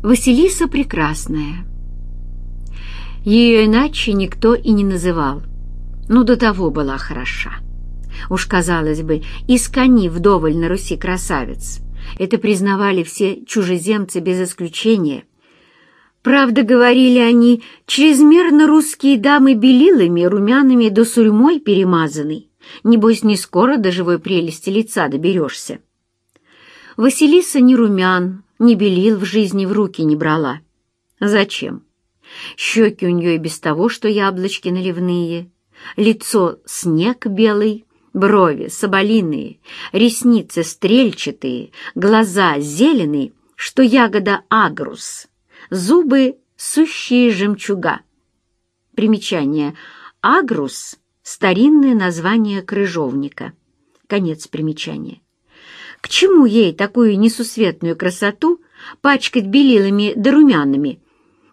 Василиса Прекрасная. Ее иначе никто и не называл. Ну, до того была хороша. Уж, казалось бы, из кони вдоволь на Руси красавец. Это признавали все чужеземцы без исключения. Правда, говорили они, чрезмерно русские дамы белилами, румяными да сурьмой перемазаны. Небось, не скоро до живой прелести лица доберешься. Василиса ни румян, ни белил в жизни в руки не брала. Зачем? Щеки у нее и без того, что яблочки наливные, лицо снег белый, брови соболиные, ресницы стрельчатые, глаза зеленые, что ягода агрус, зубы сущие жемчуга. Примечание. Агрус — старинное название крыжовника. Конец примечания. К чему ей такую несусветную красоту пачкать белилами да румянами?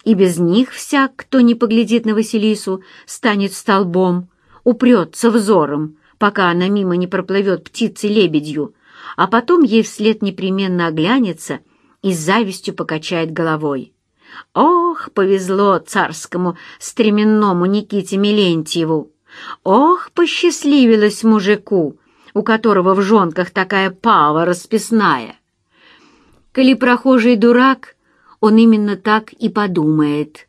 И без них всяк, кто не поглядит на Василису, станет столбом, упрется взором, пока она мимо не проплывет птицей-лебедью, а потом ей вслед непременно оглянется и с завистью покачает головой. Ох, повезло царскому стременному Никите Милентьеву! Ох, посчастливилось мужику! У которого в жонках такая пава расписная. Коли прохожий дурак, он именно так и подумает,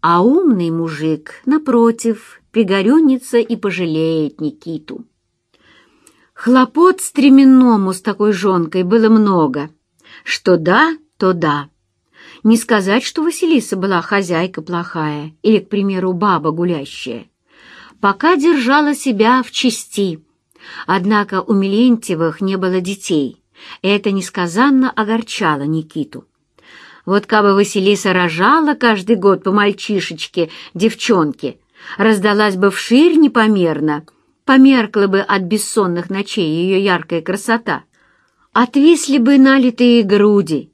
а умный мужик, напротив, пригорюнится и пожалеет Никиту. Хлопот стременному с такой жонкой было много. Что да, то да. Не сказать, что Василиса была хозяйка плохая или, к примеру, баба гулящая. Пока держала себя в чести — Однако у Милентьевых не было детей, и это несказанно огорчало Никиту. Вот кабы Василиса рожала каждый год по мальчишечке, девчонке, раздалась бы вширь непомерно, померкла бы от бессонных ночей ее яркая красота, отвисли бы налитые груди,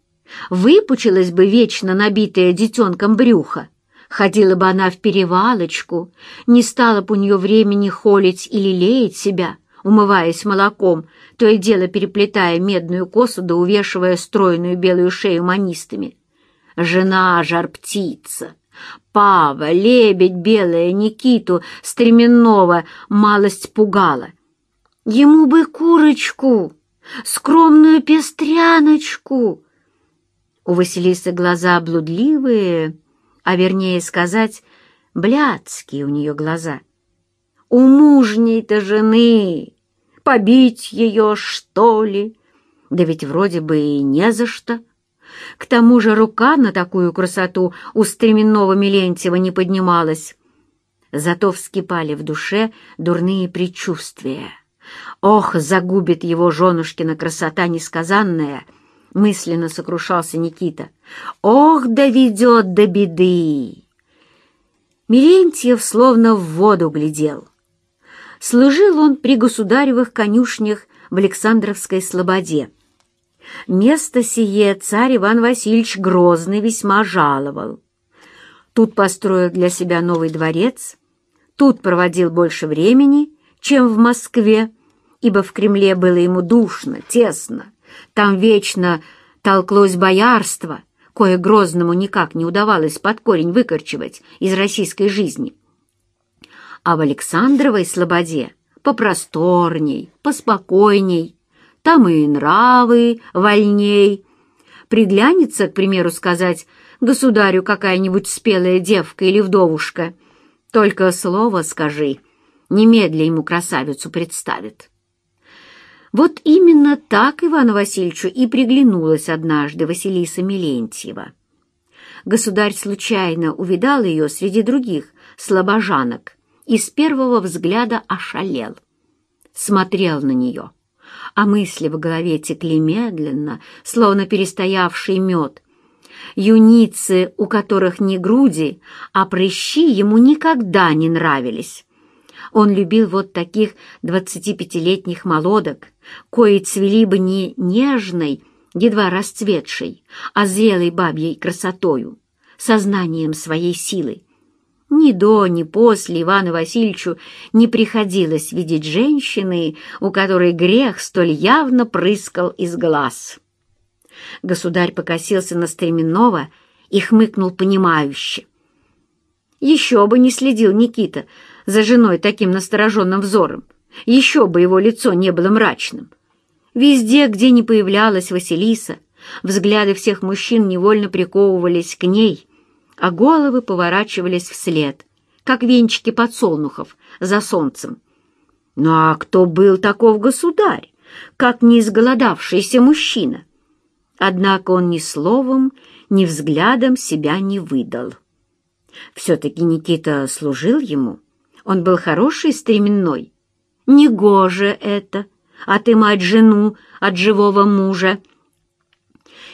выпучилась бы вечно набитая детенком брюхо, ходила бы она в перевалочку, не стало бы у нее времени холить или леять себя, умываясь молоком, то и дело переплетая медную косу да увешивая стройную белую шею манистами. Жена жар-птица, Пава, лебедь белая, Никиту, стременного малость пугала. Ему бы курочку, скромную пестряночку. У Василисы глаза блудливые, а вернее сказать, блядские у нее глаза — у мужней-то жены. Побить ее, что ли? Да ведь вроде бы и не за что. К тому же рука на такую красоту у стременного Милентьева не поднималась. Зато вскипали в душе дурные предчувствия. «Ох, загубит его женушкина красота несказанная!» — мысленно сокрушался Никита. «Ох, доведет до беды!» Милентьев словно в воду глядел. Служил он при государевых конюшнях в Александровской Слободе. Место сие царь Иван Васильевич Грозный весьма жаловал. Тут построил для себя новый дворец, тут проводил больше времени, чем в Москве, ибо в Кремле было ему душно, тесно, там вечно толклось боярство, кое Грозному никак не удавалось под корень выкорчевать из российской жизни а в Александровой слободе попросторней, поспокойней, там и нравы вольней. Приглянется, к примеру, сказать государю какая-нибудь спелая девка или вдовушка. Только слово скажи, немедля ему красавицу представит. Вот именно так Ивану Васильевичу и приглянулась однажды Василиса Милентьева. Государь случайно увидал ее среди других слабожанок и с первого взгляда ошалел. Смотрел на нее, а мысли в голове текли медленно, словно перестоявший мед. Юницы, у которых не груди, а прыщи, ему никогда не нравились. Он любил вот таких двадцатипятилетних молодок, кои цвели бы не нежной, едва расцветшей, а зрелой бабьей красотою, сознанием своей силы, ни до, ни после Ивану Васильевичу не приходилось видеть женщины, у которой грех столь явно прыскал из глаз. Государь покосился на Стременного и хмыкнул понимающе. Еще бы не следил Никита за женой таким настороженным взором, еще бы его лицо не было мрачным. Везде, где не появлялась Василиса, взгляды всех мужчин невольно приковывались к ней, а головы поворачивались вслед, как венчики подсолнухов за солнцем. Ну а кто был таков государь, как не изголодавшийся мужчина? Однако он ни словом, ни взглядом себя не выдал. Все-таки Никита служил ему. Он был хороший стременной. Негоже это, отымать жену от живого мужа.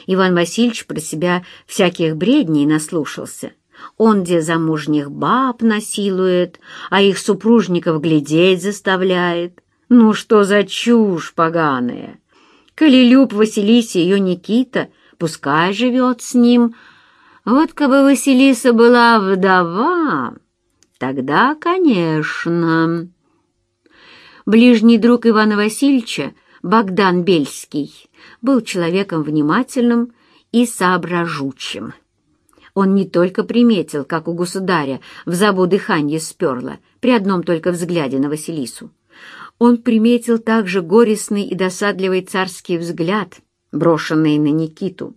Иван Васильевич про себя всяких бредней наслушался. Он где замужних баб насилует, а их супружников глядеть заставляет. Ну что за чушь поганая! Коли люб Василисе ее Никита, пускай живет с ним. Вот кабы Василиса была вдова, тогда, конечно. Ближний друг Ивана Васильевича, Богдан Бельский, был человеком внимательным и соображучим. Он не только приметил, как у государя в забу дыхание сперло при одном только взгляде на Василису. Он приметил также горестный и досадливый царский взгляд, брошенный на Никиту.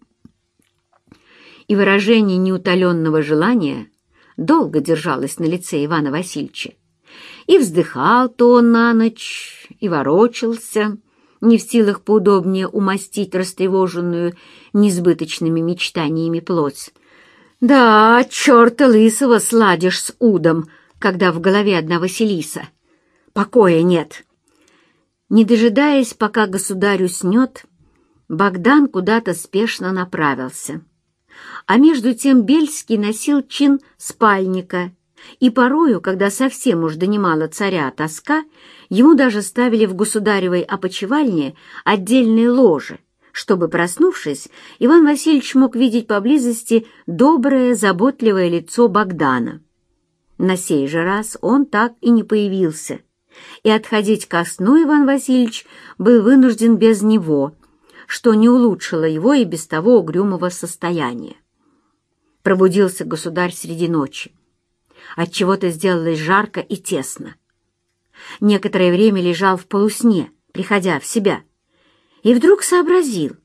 И выражение неутоленного желания долго держалось на лице Ивана Васильевича. И вздыхал то он на ночь, и ворочался, не в силах поудобнее умастить растревоженную несбыточными мечтаниями плоть, да, черта лысого сладишь с удом, когда в голове одна Василиса. Покоя нет. Не дожидаясь, пока государь уснет, Богдан куда-то спешно направился. А между тем Бельский носил чин спальника, и порою, когда совсем уж донимала царя тоска, ему даже ставили в государевой опочивальне отдельное ложе — чтобы, проснувшись, Иван Васильевич мог видеть поблизости доброе, заботливое лицо Богдана. На сей же раз он так и не появился, и отходить ко сну Иван Васильевич был вынужден без него, что не улучшило его и без того угрюмого состояния. Пробудился государь среди ночи. Отчего-то сделалось жарко и тесно. Некоторое время лежал в полусне, приходя в себя — и вдруг сообразил,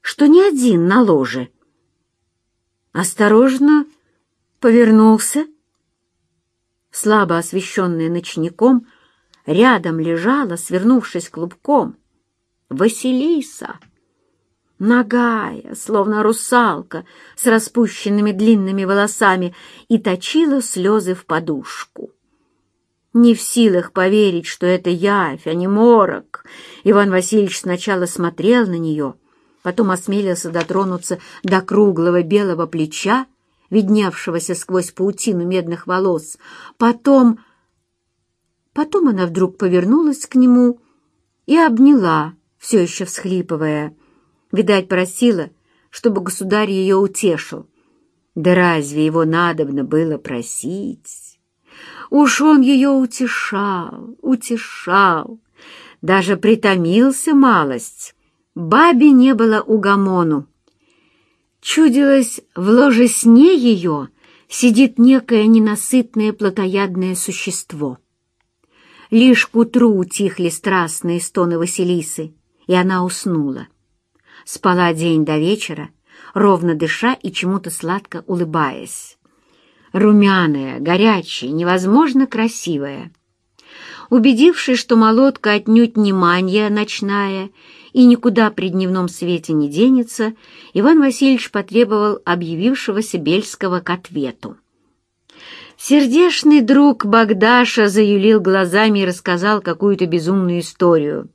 что не один на ложе. Осторожно повернулся. Слабо освещенная ночником, рядом лежала, свернувшись клубком, Василиса. Нагая, словно русалка, с распущенными длинными волосами, и точила слезы в подушку. Не в силах поверить, что это явь, а не морок, Иван Васильевич сначала смотрел на нее, потом осмелился дотронуться до круглого белого плеча, видневшегося сквозь паутину медных волос. Потом... Потом она вдруг повернулась к нему и обняла, все еще всхлипывая. Видать, просила, чтобы государь ее утешил. Да разве его надобно было просить? Уж он ее утешал, утешал, даже притомился малость. Бабе не было угомону. Чудилось, в ложе сне ее сидит некое ненасытное плотоядное существо. Лишь к утру утихли страстные стоны Василисы, и она уснула. Спала день до вечера, ровно дыша и чему-то сладко улыбаясь румяная, горячая, невозможно красивая. Убедившись, что молотка отнюдь не манья ночная и никуда при дневном свете не денется, Иван Васильевич потребовал объявившегося Бельского к ответу. Сердешный друг Богдаша заюлил глазами и рассказал какую-то безумную историю.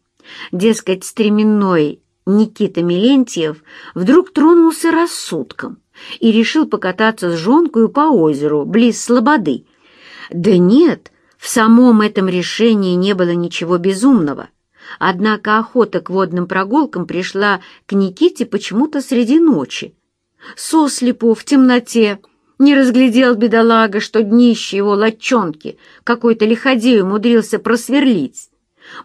Дескать, стременной Никита Милентьев вдруг тронулся рассудком и решил покататься с жонкою по озеру, близ Слободы. Да нет, в самом этом решении не было ничего безумного. Однако охота к водным прогулкам пришла к Никите почему-то среди ночи. Сослепу, в темноте, не разглядел бедолага, что днище его лочонки какой-то лиходей умудрился просверлить.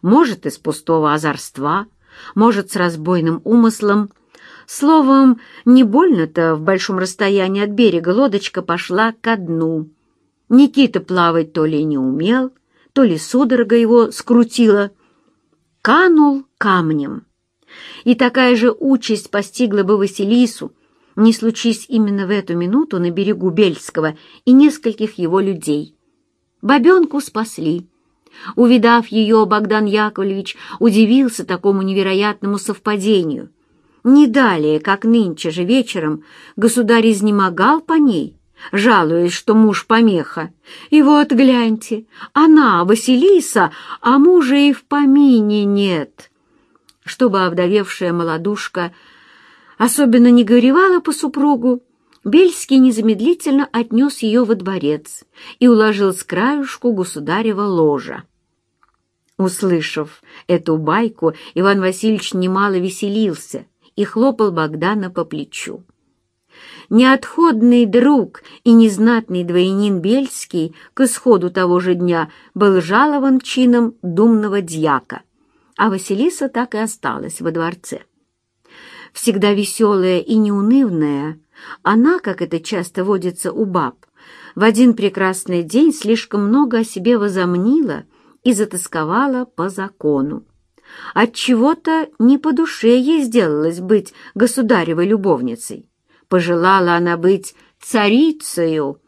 Может, из пустого озорства, может, с разбойным умыслом — Словом, не больно-то в большом расстоянии от берега лодочка пошла ко дну. Никита плавать то ли не умел, то ли судорога его скрутила. Канул камнем. И такая же участь постигла бы Василису, не случись именно в эту минуту на берегу Бельского и нескольких его людей. Бабенку спасли. Увидав ее, Богдан Яковлевич удивился такому невероятному совпадению. Не далее, как нынче же вечером, государь изнемогал по ней, жалуясь, что муж помеха. И вот, гляньте, она, Василиса, а мужа и в помине нет. Чтобы овдовевшая молодушка особенно не горевала по супругу, Бельский незамедлительно отнес ее во дворец и уложил с краюшку государева ложа. Услышав эту байку, Иван Васильевич немало веселился и хлопал Богдана по плечу. Неотходный друг и незнатный дворянин Бельский к исходу того же дня был жалован чином думного дьяка, а Василиса так и осталась во дворце. Всегда веселая и неунывная, она, как это часто водится у баб, в один прекрасный день слишком много о себе возомнила и затасковала по закону. Отчего-то не по душе ей сделалось быть государевой любовницей. Пожелала она быть царицею.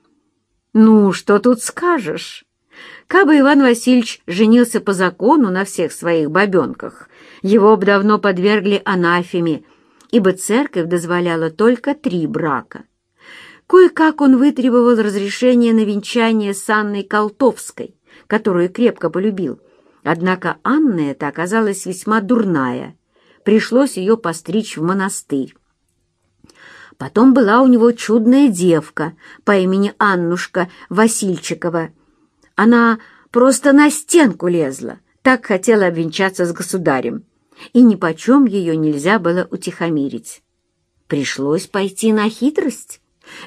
Ну, что тут скажешь? Кабы Иван Васильевич женился по закону на всех своих бабенках, его б давно подвергли анафеме, ибо церковь дозволяла только три брака. Кое-как он вытребовал разрешение на венчание с Анной Колтовской, которую крепко полюбил. Однако Анна эта оказалась весьма дурная. Пришлось ее постричь в монастырь. Потом была у него чудная девка по имени Аннушка Васильчикова. Она просто на стенку лезла, так хотела обвенчаться с государем и ни почем ее нельзя было утихомирить. Пришлось пойти на хитрость.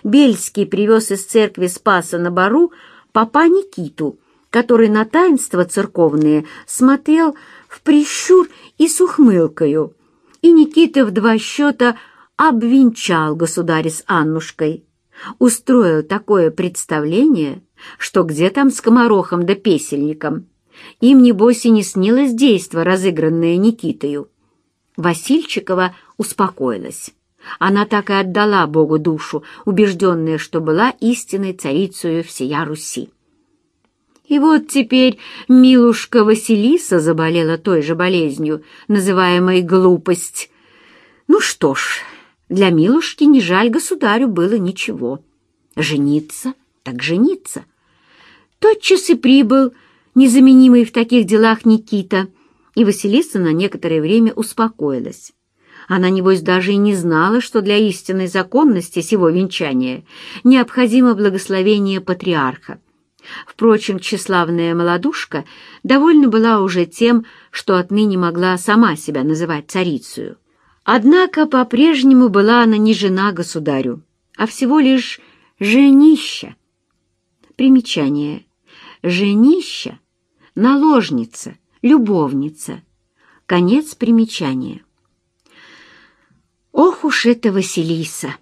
Бельский привез из церкви Спаса на Бару папа Никиту, который на таинства церковные смотрел в прищур и с ухмылкою, и Никита в два счета обвенчал государя с Аннушкой, устроил такое представление, что где там с комарохом да песельником. Им, небось, и не снилось действо, разыгранное Никитою. Васильчикова успокоилась. Она так и отдала Богу душу, убежденная, что была истинной царицею всея Руси. И вот теперь милушка Василиса заболела той же болезнью, называемой глупость. Ну что ж, для милушки не жаль государю было ничего. Жениться, так жениться. Тотчас и прибыл незаменимый в таких делах Никита, и Василиса на некоторое время успокоилась. Она, небось, даже и не знала, что для истинной законности сего венчания необходимо благословение патриарха. Впрочем, тщеславная молодушка довольна была уже тем, что отныне могла сама себя называть царицею. Однако по-прежнему была она не жена государю, а всего лишь женища. Примечание. Женища наложница, любовница. Конец примечания. Ох уж это Василиса!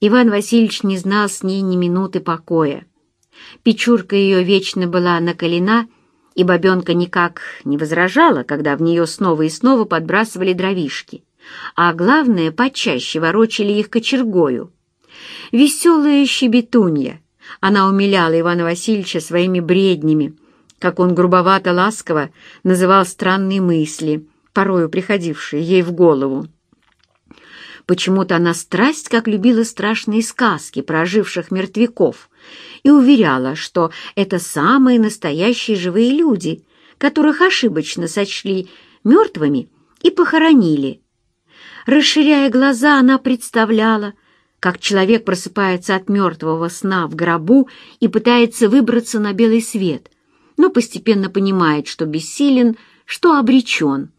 Иван Васильевич не знал с ней ни минуты покоя. Печурка ее вечно была наколена, и бабенка никак не возражала, когда в нее снова и снова подбрасывали дровишки, а главное, почаще ворочали их кочергою. Веселая щебетунья, она умиляла Ивана Васильевича своими бреднями, как он грубовато-ласково называл странные мысли, порою приходившие ей в голову. Почему-то она страсть как любила страшные сказки про оживших мертвяков и уверяла, что это самые настоящие живые люди, которых ошибочно сочли мертвыми и похоронили. Расширяя глаза, она представляла, как человек просыпается от мертвого сна в гробу и пытается выбраться на белый свет — но постепенно понимает, что бессилен, что обречен.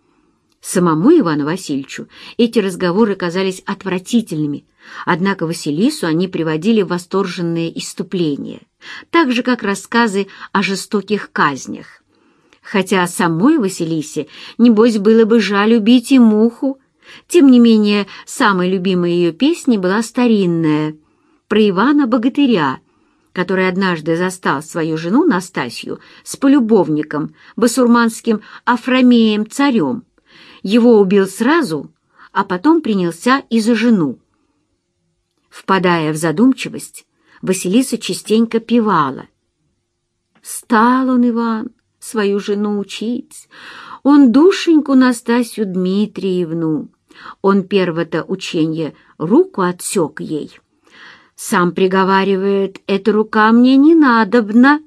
Самому Ивану Васильевичу эти разговоры казались отвратительными, однако Василису они приводили в восторженное иступление, так же, как рассказы о жестоких казнях. Хотя самой Василисе, небось, было бы жаль убить и муху, Тем не менее, самой любимой ее песней была старинная, про Ивана-богатыря, который однажды застал свою жену Настасью с полюбовником, басурманским Афрамеем-царем. Его убил сразу, а потом принялся и за жену. Впадая в задумчивость, Василиса частенько певала. Стал он, Иван, свою жену учить, он душеньку Настасью Дмитриевну. Он перво-то ученье руку отсек ей. Сам приговаривает, эта рука мне не надобна.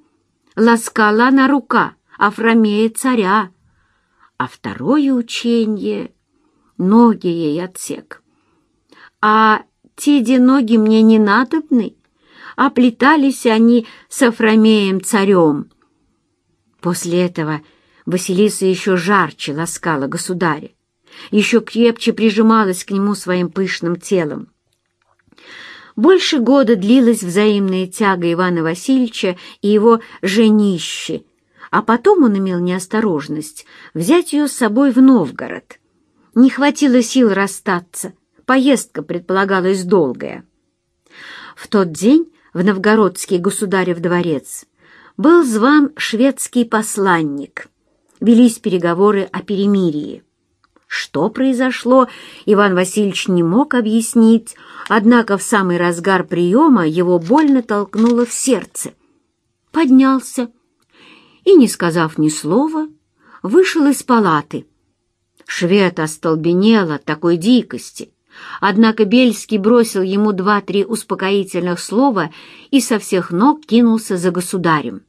Ласкала она рука Афромея царя. А второе ученье — ноги ей отсек. А те ноги мне не надобны, оплетались они с Афромеем царем. После этого Василиса еще жарче ласкала государя, еще крепче прижималась к нему своим пышным телом. Больше года длилась взаимная тяга Ивана Васильевича и его женище, а потом он имел неосторожность взять ее с собой в Новгород. Не хватило сил расстаться, поездка предполагалась долгая. В тот день в новгородский государев дворец был зван шведский посланник. Велись переговоры о перемирии. Что произошло, Иван Васильевич не мог объяснить, однако в самый разгар приема его больно толкнуло в сердце. Поднялся и, не сказав ни слова, вышел из палаты. Швед остолбенел от такой дикости, однако Бельский бросил ему два-три успокоительных слова и со всех ног кинулся за государем.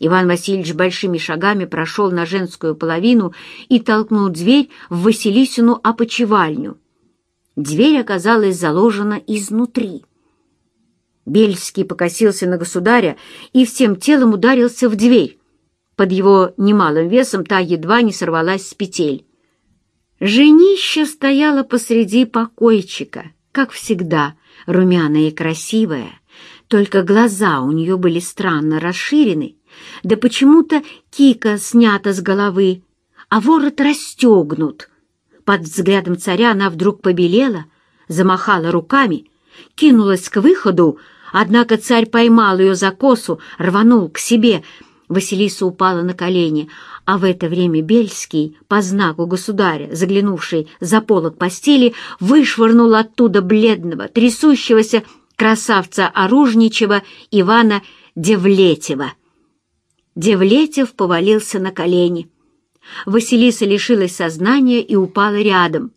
Иван Васильевич большими шагами прошел на женскую половину и толкнул дверь в Василисину опочивальню. Дверь оказалась заложена изнутри. Бельский покосился на государя и всем телом ударился в дверь. Под его немалым весом та едва не сорвалась с петель. Женище стояла посреди покойчика, как всегда, румяная и красивая, только глаза у нее были странно расширены, да почему-то кика снята с головы, а ворот расстегнут. Под взглядом царя она вдруг побелела, замахала руками, кинулась к выходу, однако царь поймал ее за косу, рванул к себе. Василиса упала на колени, а в это время Бельский, по знаку государя, заглянувший за полок постели, вышвырнул оттуда бледного, трясущегося красавца оружничего Ивана Девлетева. Девлетев повалился на колени. Василиса лишилась сознания и упала рядом.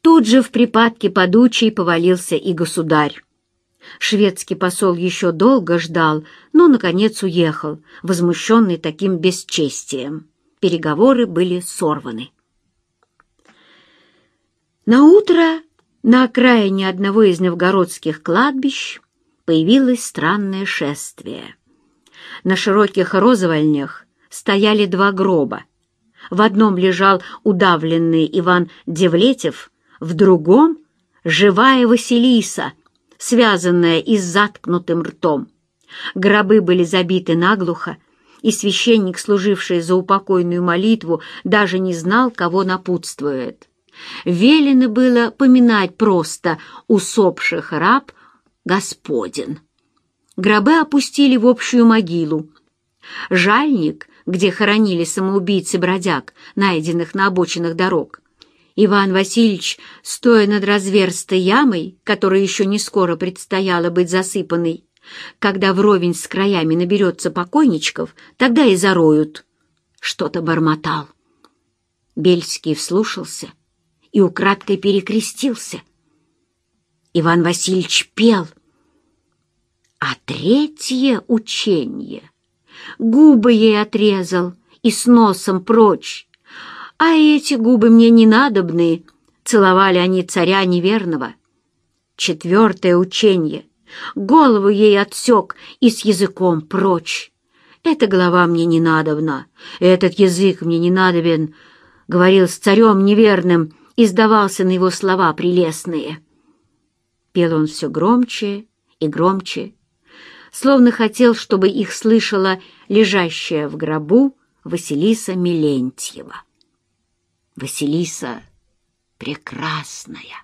Тут же в припадке подучий повалился и государь. Шведский посол еще долго ждал, но, наконец, уехал, возмущенный таким бесчестием. Переговоры были сорваны. На утро на окраине одного из новгородских кладбищ появилось странное шествие. На широких розовальнях стояли два гроба. В одном лежал удавленный Иван Девлетев, в другом — живая Василиса, связанная и с заткнутым ртом. Гробы были забиты наглухо, и священник, служивший за упокойную молитву, даже не знал, кого напутствует. Велено было поминать просто усопших раб Господин. Гробы опустили в общую могилу. Жальник, где хоронили самоубийцы-бродяг, найденных на обочинах дорог. Иван Васильевич, стоя над разверстой ямой, которая еще не скоро предстояло быть засыпанной, когда вровень с краями наберется покойничков, тогда и зароют. Что-то бормотал. Бельский вслушался и украдкой перекрестился. Иван Васильевич пел — а третье учение губы ей отрезал и с носом прочь. А эти губы мне не надобны, целовали они царя неверного. Четвертое учение голову ей отсек и с языком прочь. Эта голова мне не надобна, этот язык мне не надобен, говорил с царем неверным и сдавался на его слова прелестные. Пел он все громче и громче, словно хотел, чтобы их слышала лежащая в гробу Василиса Милентьева. Василиса прекрасная.